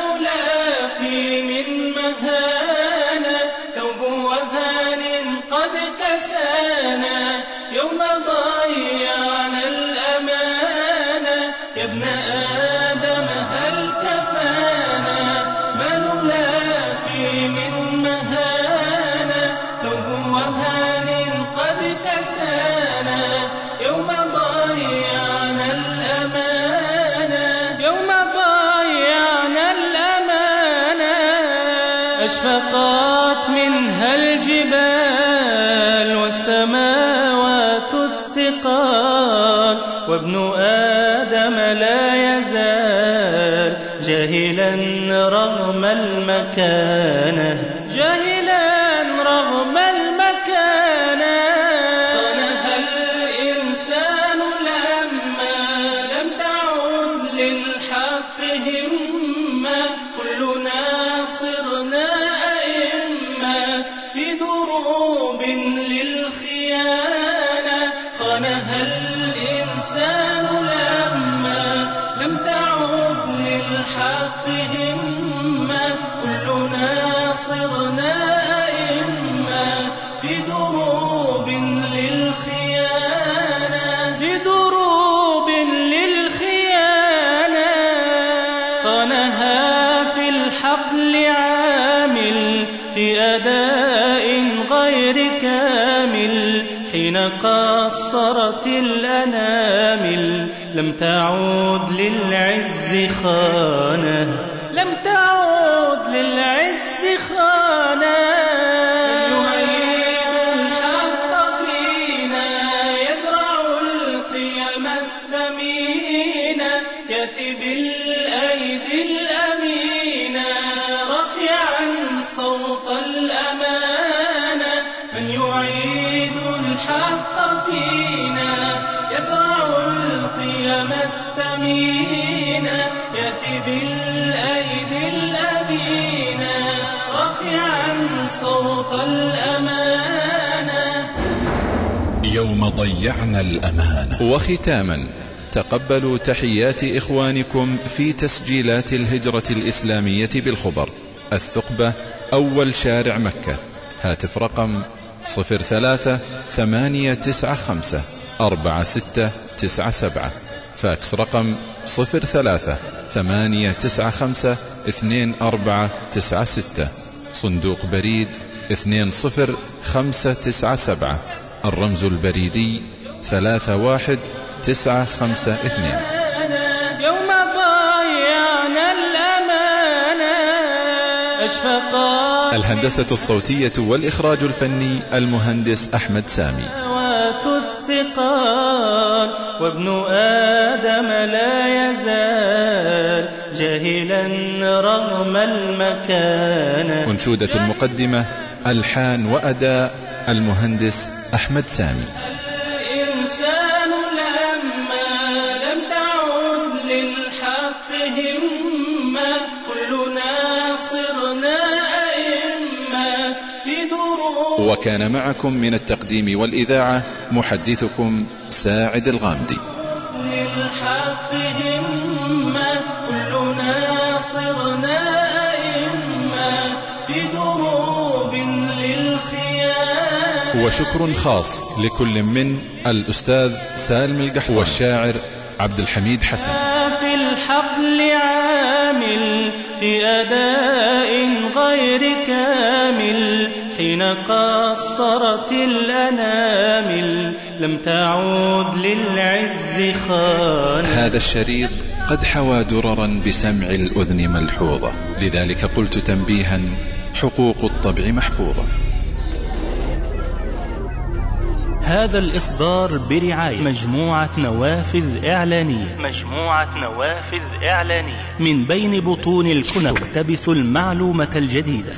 ضيعنا الأمانة يا ابن آدم هل كفانا؟ ما نلاقي من مهانة ثوب وهان قد كسانا. يوم ضيعنا الأمانة يوم ضيعنا الأمانة أشفقت منها الجبال. وابن آدم لا يزال جاهلا رغم المكانة. تعود للعز خانة ضيعنا الأمانة. وختاما تقبلوا تحيات إخوانكم في تسجيلات الهجرة الإسلامية بالخبر. الثقبة أول شارع مكة. هاتف رقم 03 895 4697 فاكس رقم 03 895 2496 صندوق بريد 20597 الرمز البريدي ثلاثة واحد تسعة خمسة اثنين. يوم ضيعنا الأمانة أشفقا الهندسة الصوتية والإخراج الفني المهندس أحمد سامي. الثقال وابن آدم لا يزال جاهلا رغم المكان أنشودة المقدمة ألحان وأداء المهندس أحمد سامي. الإنسان لما لم تعد للحق همة كلنا صرنا أئمة في دروب وكان معكم من التقديم والإذاعة محدثكم ساعد الغامدي. للحق همة كلنا صرنا أئمة في دروب وشكر خاص لكل من الأستاذ سالم القحطاني والشاعر عبد الحميد حسن. في الحقل عامل في أداء غير كامل حين قصرت الأنامل لم تعود للعز خان هذا الشريط قد حوى دررا بسمع الأذن ملحوظة لذلك قلت تنبيها حقوق الطبع محفوظة. هذا الإصدار برعاية مجموعة نوافذ إعلانية. مجموعة نوافذ إعلانية. من بين بطون الكنى تقتبس المعلومة الجديدة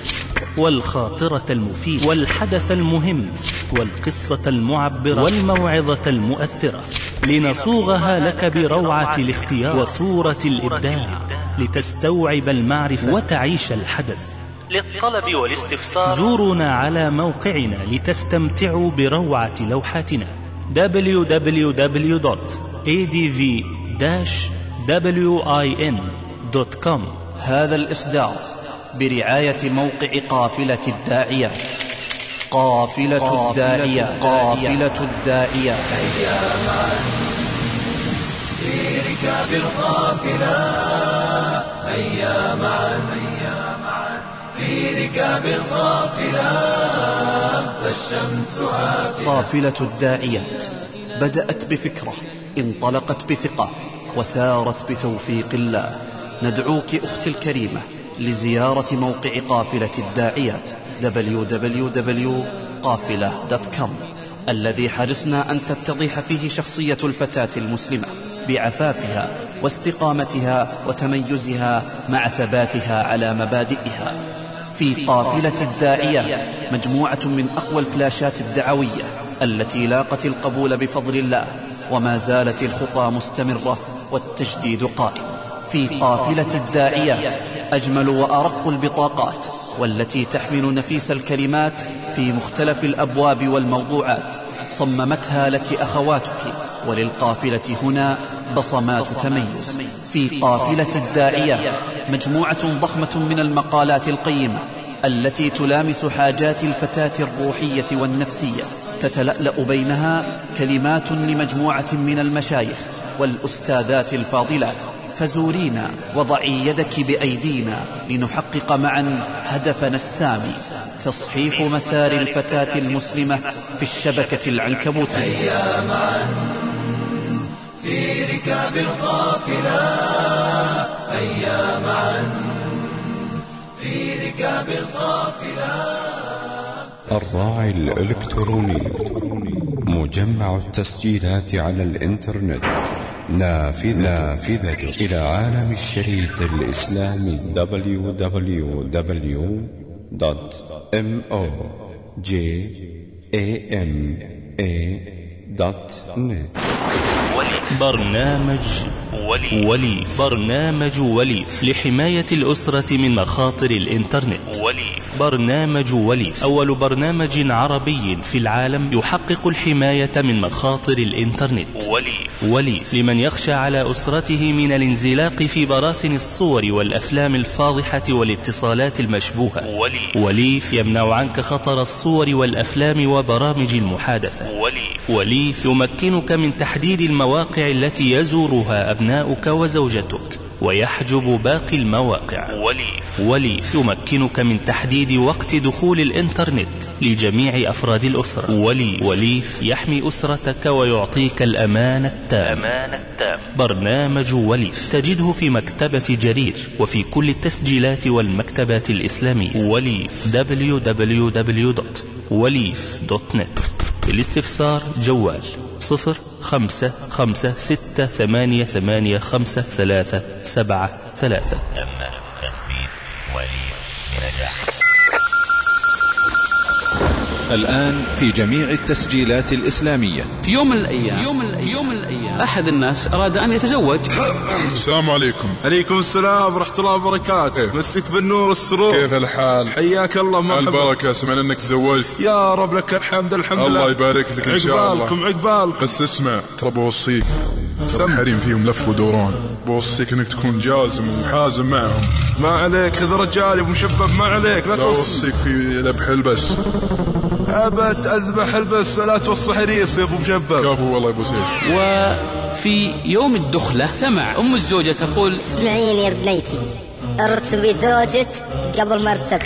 والخاطرة المفيدة والحدث المهم والقصة المعبرة والموعظة المؤثرة لنصوغها لك بروعة الاختيار وصورة الإبداع لتستوعب المعرفة وتعيش الحدث. للطلب والاستفسار. زورونا على موقعنا لتستمتعوا بروعة لوحاتنا. www.adv-win.com هذا الإصدار برعاية موقع قافلة الداعية. قافلة الداعية. قافلة الداعية. في ركاب القافلة فالشمس قافلة الداعيات. بدأت بفكرة انطلقت بثقة وسارت بتوفيق الله. ندعوك أختي الكريمة لزيارة موقع قافلة الداعيات www.قافلة.com الذي حرصنا أن تتضح فيه شخصية الفتاة المسلمة بعفافها واستقامتها وتميزها مع ثباتها على مبادئها. في قافلة الداعيات مجموعة من أقوى الفلاشات الدعوية التي لاقت القبول بفضل الله وما زالت الخطى مستمرة والتجديد قائم. في قافلة الداعيات أجمل وأرق البطاقات والتي تحمل نفيس الكلمات في مختلف الأبواب والموضوعات صممتها لك أخواتك. وللقافلة هنا بصمات تميز في قافلة الداعيات مجموعة ضخمة من المقالات القيمة التي تلامس حاجات الفتاة الروحية والنفسية. تتلألأ بينها كلمات لمجموعة من المشايخ والأستاذات الفاضلات. فزورينا وضعي يدك بأيدينا لنحقق معا هدفنا السامي. تصحيح مسار الفتاة المسلمة في الشبكة العنكبوتية. في ركاب القافلة هيا معا في ركاب القافلة الراعي الإلكتروني مجمع التسجيلات على الإنترنت نافذة, نافذة إلى عالم الشريط الإسلامي www.mojama.net برنامج ولي, ولي. برنامج ولي. لحماية الأسرة من مخاطر الإنترنت. ولي. برنامج ولي. أول برنامج عربي في العالم يحقق الحماية من مخاطر الإنترنت. ولي. ولي. لمن يخشى على أسرته من الانزلاق في براثن الصور والأفلام الفاضحة والاتصالات المشبوهة. ولي. ولي يمنع عنك خطر الصور والأفلام وبرامج المحادثة. ولي. ولي يمكنك من تحديد المواقع التي يزورها أبناؤك وزوجتك ويحجب باقي المواقع. وليف وليف يمكنك من تحديد وقت دخول الإنترنت لجميع أفراد الأسرة. وليف وليف يحمي أسرتك ويعطيك الأمان التام. أمان التام. برنامج وليف. تجده في مكتبة جرير وفي كل التسجيلات والمكتبات الإسلامية. وليف. www.وليف.net الاستفسار جوال. صفر خمسة خمسة ستة ثمانية ثمانية خمسة ثلاثة سبعة ثلاثة. تم تثبيت وليف بنجاح الآن في جميع التسجيلات الإسلامية. في يوم من الأيام في يوم من الأيام, يوم من الأيام أحد الناس أراد أن يتزوج. *coughs* السلام عليكم. عليكم السلام ورحمة الله وبركاته. مسك بالنور والسرور كيف الحال؟ حياك الله مرحبا. البركة سمعنا انك تزوجت. يا رب لك الحمد الحمد لله. الله يبارك لك إن شاء الله. عقبالكم عقبالكم. بس اسمع ترى بوصيك. سم. حريم فيهم لف ودوران. بوصيك إنك تكون جازم وحازم معهم. ما عليك هذا رجالي ومشبب ما عليك لا لا توصي. اوصيك في ذبح البس. أبد أذبح البس لا توصي حريص يا أبو مشبب. كفو والله يا أبو سيف. وفي يوم الدخلة سمع أم الزوجة تقول اسمعيني يا بنيتي أرتبي زوجك قبل ما ارتبت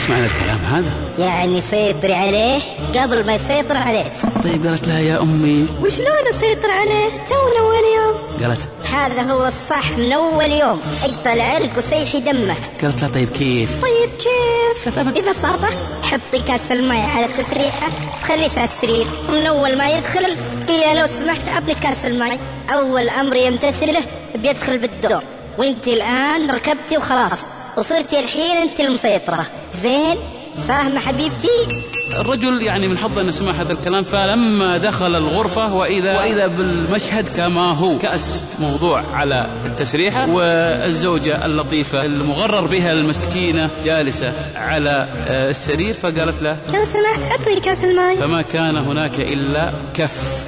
إيش معنى الكلام هذا؟ يعني سيطري عليه قبل ما يسيطر عليك. طيب قالت لها يا أمي. وشلون أسيطر عليه تونا أول يوم. قالت. هذا هو الصح من أول يوم. اقطع عرق وسيحي دمه. قالت لها طيب كيف؟ طيب كيف؟ ببساطة حطي كاس الماء على التسريحة خليه على السرير ومن أول ما يدخل قيل لو سمحت أعطني كاس الماء. أول أمر يمتثله بيدخل بالدور وانت الآن ركبتي وخلاص. وصرتي الحين أنت المسيطرة. زين؟ فاهمة حبيبتي؟ الرجل يعني من حظه انه سمع هذا الكلام فلما دخل الغرفة وإذا وإذا بالمشهد كما هو كأس موضوع على التسريحة والزوجة اللطيفة المغرر بها المسكينة جالسة على آه، السرير فقالت له لو سمحت أعطني كأس الماء. فما كان هناك إلا كف.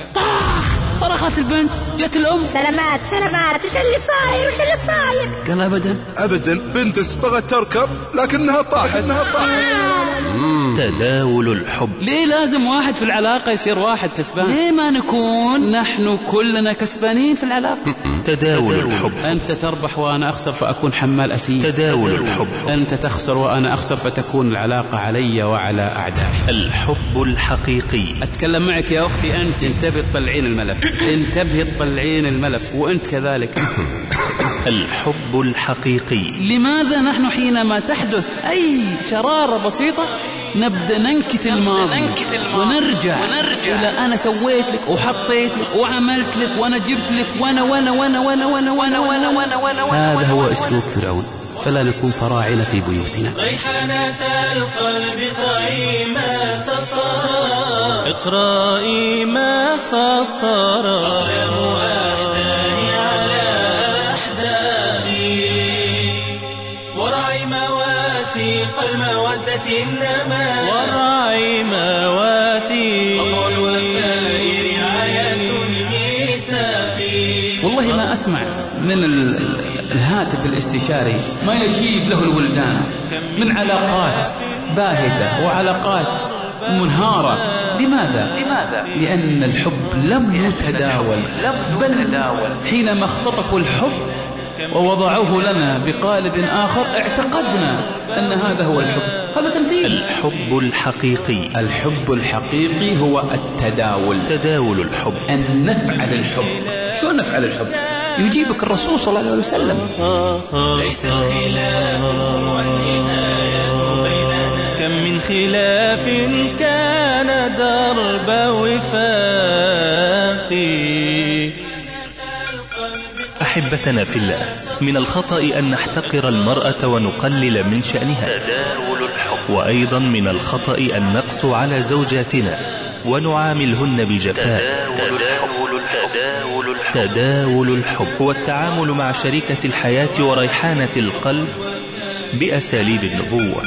صرخت البنت جت الأم. سلامات سلامات وش اللي صاير وش اللي صاير؟ قال أبدا. ابدا بنتس بغت تركب لكنها طاحت. لكنها طاحت تداول الحب. ليه لازم واحد في العلاقة يصير واحد كسبان؟ ليه ما نكون نحن كلنا كسبانين في العلاقة؟ تداول الحب. أنت تربح وأنا أخسر فأكون حمال أسير. تداول الحب. أنت تخسر وأنا أخسر فتكون العلاقة علي وعلى أعدائي. الحب الحقيقي. أتكلم معك يا أختي أنت انتبهي تطلعين الملف. انتبهي تطلعين الملف وأنت كذلك. *coughs* الحب الحقيقي. لماذا نحن حينما تحدث أي شرارة بسيطة نبدأ ننكث الماضي, ننكث الماضي ونرجع, ونرجع إلى أنا سويت لك وحطيت لك وعملت لك وأنا جبت لك وأنا وأنا وأنا وأنا وأنا وأنا وأنا وأنا وأنا وأنا هذا هو أسلوب فرعون فلا نكون فراعنة في بيوتنا ريحانة القلب طعي ما سطر اقرأي ما سطر أقلم إنما الوفاء رعاية الميثاق والله ما أسمع من ال- الهاتف الاستشاري ما يشيب له الولدان من علاقات باهتة وعلاقات منهارة لماذا؟ لماذا؟ لأن الحب لم يتداول بل حينما اختطفوا الحب ووضعوه لنا بقالب آخر اعتقدنا أن هذا هو الحب. هذا تمثيل. الحب الحقيقي. الحب الحقيقي هو التداول. تداول الحب. أن نفعل الحب. شو نفعل الحب؟ يجيبك الرسول صلى الله عليه وسلم. ليس الخلاف والنهاية بيننا. كم من خلاف كان درب وفاق. أحبتنا في الله. من الخطأ أن نحتقر المرأة ونقلل من شأنها. وأيضا من الخطأ أن نقسو على زوجاتنا ونعاملهن بجفاء. تداول الحب. هو التعامل مع شريكة الحياة وريحانة القلب بأساليب النبوة.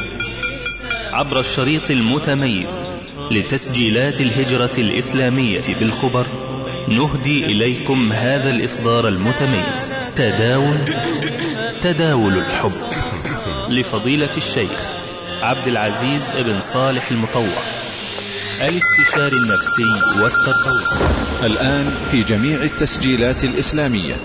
عبر الشريط المتميز لتسجيلات الهجرة الإسلامية بالخبر. نهدي إليكم هذا الإصدار المتميز. تداول تداول الحب. لفضيلة الشيخ عبد العزيز بن صالح المطوع. الاستشاري النفسي والتربوي الآن في جميع التسجيلات الإسلامية.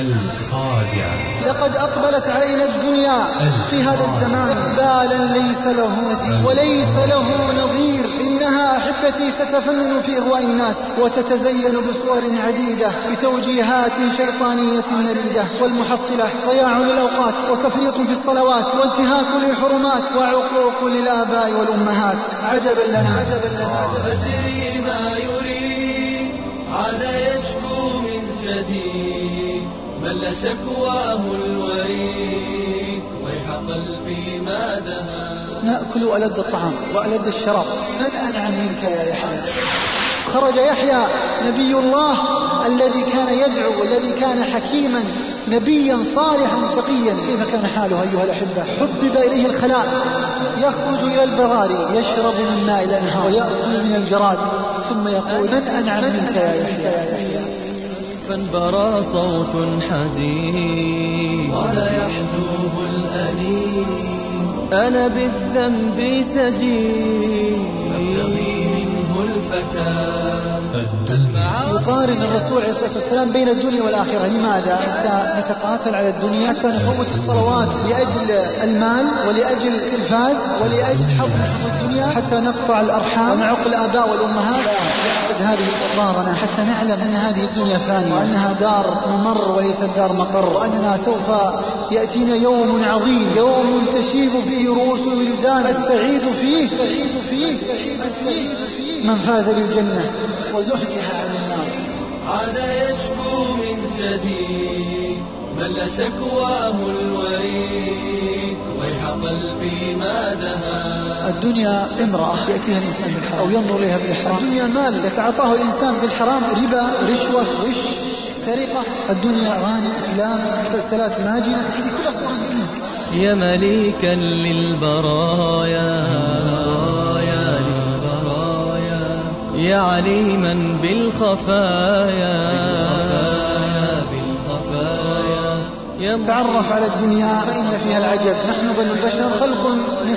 الخادعة لقد أقبلت علينا الدنيا في هذا الزمان إقبالا ليس له مثيل وليس له نظير. إنها أحبتي تتفنن في إغواء الناس وتتزين بصور عديدة بتوجيهات شيطانية مريدة. والمحصلة ضياع للأوقات وتفريط في الصلوات وانتهاك للحرمات وعقوق للآباء والأمهات. عجبا لنا. عجبا لنا. أدري ما يريد عاد يشكو من جديد. مل شكواه الوريد ويح قلبي ما دها نأكل ألذ الطعام وألذ الشراب. من أنعم منك يا يحيى؟ خرج يحيى نبي الله الذي كان يدعو والذي كان حكيما نبيا صالحا تقيا كيف كان حاله أيها الأحبة؟ حبب إليه الخلاء يخرج إلى البغاري يشرب من ماء الأنهار ويأكل من الجراد. ثم يقول من أنعم منك يا يحيى؟ فانبرى صوت حزين. قال يحدوه الأنين أنا بالذنب سجين. أبتغي منه الفتاة يقارن الرسول عليه الصلاة والسلام بين الدنيا والآخرة. لماذا؟ حتى نتقاتل على الدنيا حتى نفوت الصلوات لأجل المال ولأجل التلفاز ولأجل حظ الدنيا حتى نقطع الأرحام ونعق الآباء والأمهات. هذه أضرارنا حتى نعلم أن هذه الدنيا فانية وأنها دار ممر وليست دار مقر وأننا سوف يأتينا يوم عظيم يوم تشيب فيه رؤوس الولدان. السعيد فيه. السعيد فيه. السعيد فيه. من فاز بالجنة وزحزح عن النار عاد يشكو من جديد مل شكواه الوريد. ويح قلبي ما دها الدنيا امرأة يأتيها الإنسان بالحرام. أو ينظر إليها بالحرام الدنيا مال. يتعاطاه الإنسان بالحرام. ربا رشوة غش سرقة. الدنيا أغاني أفلام مسلسلات ماجنة هذه كلها صور الدنيا يا مليكا للبرايا برايا للبرايا. يا عليما بالخفايا. بالخفايا يا تعرف على الدنيا فإن فيها العجب؟ نحن بنو البشر خلق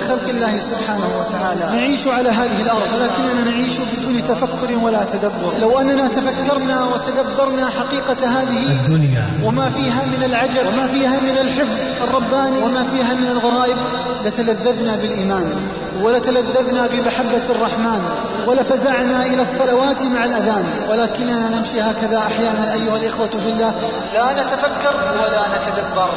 خلق الله سبحانه وتعالى. نعيش على هذه الأرض ولكننا نعيش بدون تفكر ولا تدبر. لو أننا تفكرنا وتدبرنا حقيقة هذه الدنيا. وما فيها من العجب وما فيها من الحفظ الرباني وما فيها من الغرائب لتلذذنا بالإيمان ولتلذذنا بمحبة الرحمن ولفزعنا إلى الصلوات مع الأذان. ولكننا نمشي هكذا أحيانا أيها الإخوة في الله. لا نتفكر ولا نتدبر.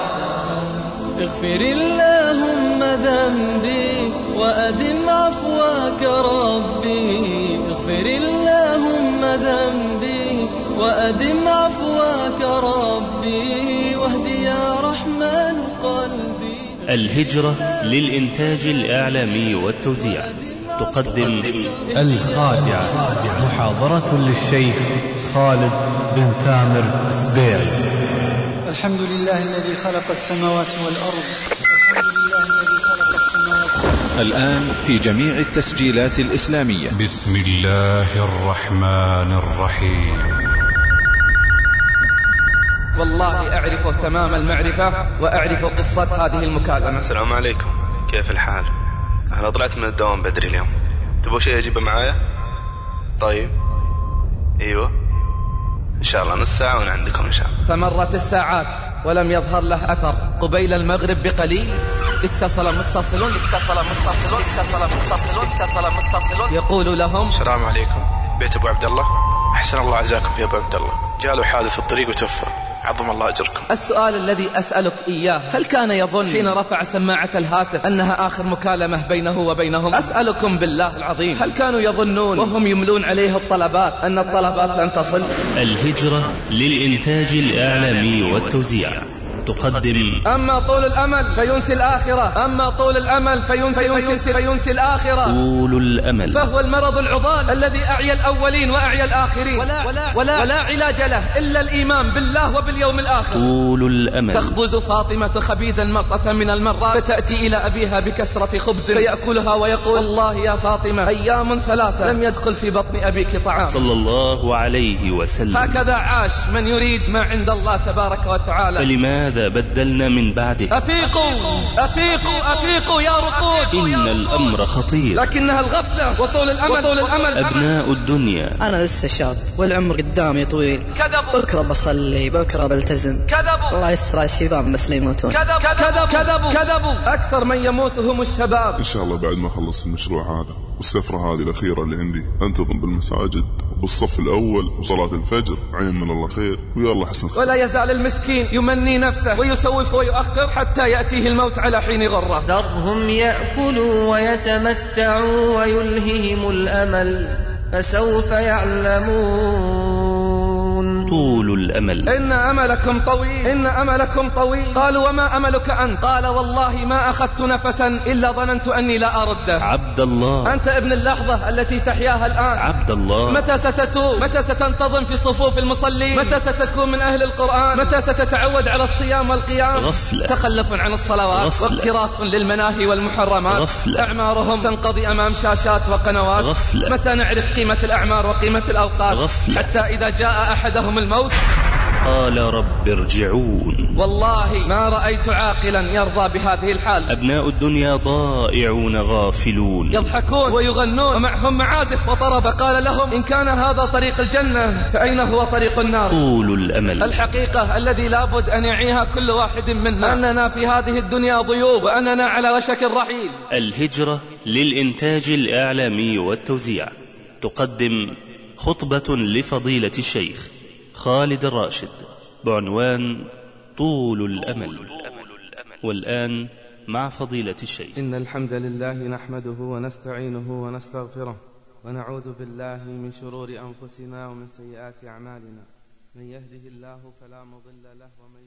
اغفر اللهم ذنبي وأدم عفواك ربي. اغفر اللهم ذنبي وأدم عفواك ربي. واهد يا رحمن قلبي. الهجرة للإنتاج الإعلامي والتوزيع. تقدم الخادعة. محاضرة للشيخ خالد بن ثامر سبيع الحمد لله الذي خلق السماوات والأرض الحمد لله الذي خلق السماوات الآن في جميع التسجيلات الإسلامية. بسم الله الرحمن الرحيم. والله أعرف تمام المعرفة وأعرف قصة هذه المكالمة. السلام عليكم. كيف الحال؟ أنا طلعت من الدوام بدري اليوم. تبغوا شيء أجيبه معايا؟ طيب. أيوه. إن شاء الله نص ساعة وأنا عندكم إن شاء الله. فمرت الساعات ولم يظهر له أثر. قبيل المغرب بقليل. اتصل متصل اتصل متصل اتصل متصل اتصل متصل يقول لهم السلام عليكم. بيت أبو عبد الله أحسن الله عزاكم في أبو عبد الله جاله حادث في الطريق وتوفى عظم الله أجركم. السؤال الذي أسألك إياه هل كان يظن حين رفع سماعة الهاتف أنها آخر مكالمة بينه وبينهم؟ أسألكم بالله العظيم هل كانوا يظنون وهم يملون عليه الطلبات أن الطلبات لن تصل؟ الهجرة للإنتاج الإعلامي والتوزيع. تقدم. أما طول الأمل فينسي الآخرة. أما طول الأمل فينسي, فينسي, فينسي الآخرة. طول الأمل. فهو المرض العضال الذي أعيا الأولين وأعيا الآخرين. ولا, ولا, ولا, ولا علاج له إلا الإيمان بالله وباليوم الآخر. طول الأمل. تخبز فاطمة خبيزا مرة من المرات. فتأتي إلى أبيها بكسرة خبز. فيأكلها ويقول والله يا فاطمة أيام ثلاثة لم يدخل في بطن أبيك طعام. صلى الله عليه وسلم. هكذا عاش من يريد ما عند الله تبارك وتعالى. فلماذا ماذا بدلنا من بعده؟ أفيقوا! أفيقوا! أفيقوا يا رقود! إن الأمر خطير. لكنها الغفلة وطول الأمل. وطول الأمل. أبناء الدنيا. أنا لسه شاب والعمر قدامي طويل. كذبوا. بكرة بصلي بكرة بلتزم. كذبوا. الله يستر على الشباب بس لا يموتون كذبوا. كذبوا. كذبوا. أكثر من يموت هم الشباب. إن شاء الله بعد ما أخلص المشروع هذا. والسفرة هذه الأخيرة اللي عندي. أنتظم بالمساجد بالصف الأول وصلاة الفجر. عين من الله خير. ويا الله حسن خير. ولا يزال المسكين يمني نفسه ويسوف ويؤخر حتى يأتيه الموت على حين غرة. ذرهم يأكلوا ويتمتعوا ويلههم الأمل فسوف يعلمون. طول الأمل. إن أملكم طويل. إن أملكم طويل. قالوا وما أملك أنت؟ قال والله ما أخذت نفسا إلا ظننت أني لا أرده. عبد الله. أنت ابن اللحظة التي تحياها الآن. عبد الله. متى ستتوب؟ متى ستنتظم في صفوف المصلين؟ متى ستكون من أهل القرآن؟ متى ستتعود على الصيام والقيام؟ غفلة. تخلف عن الصلوات غفلة. واقتراف للمناهي والمحرمات. غفلة. أعمارهم تنقضي أمام شاشات وقنوات. غفلة. متى نعرف قيمة الأعمار وقيمة الأوقات؟ غفلة. حتى إذا جاء أحدهم الموت؟ قال رب ارجعون. والله ما رأيت عاقلا يرضى بهذه الحال. أبناء الدنيا ضائعون غافلون. يضحكون ويغنون ومعهم معازف وطرب. قال لهم إن كان هذا طريق الجنة فأين هو طريق النار؟ طول الأمل. الحقيقة الذي لابد أن يعيها كل واحد منا. أننا في هذه الدنيا ضيوف وأننا على وشك الرحيل الهجرة للإنتاج الإعلامي والتوزيع. تقدم خطبة لفضيلة الشيخ. خالد الراشد بعنوان طول الأمل. والآن مع فضيلة الشيخ. إن الحمد لله نحمده ونستعينه ونستغفره ونعوذ بالله من شرور أنفسنا ومن سيئات أعمالنا. من يهده الله فلا مضل له ومن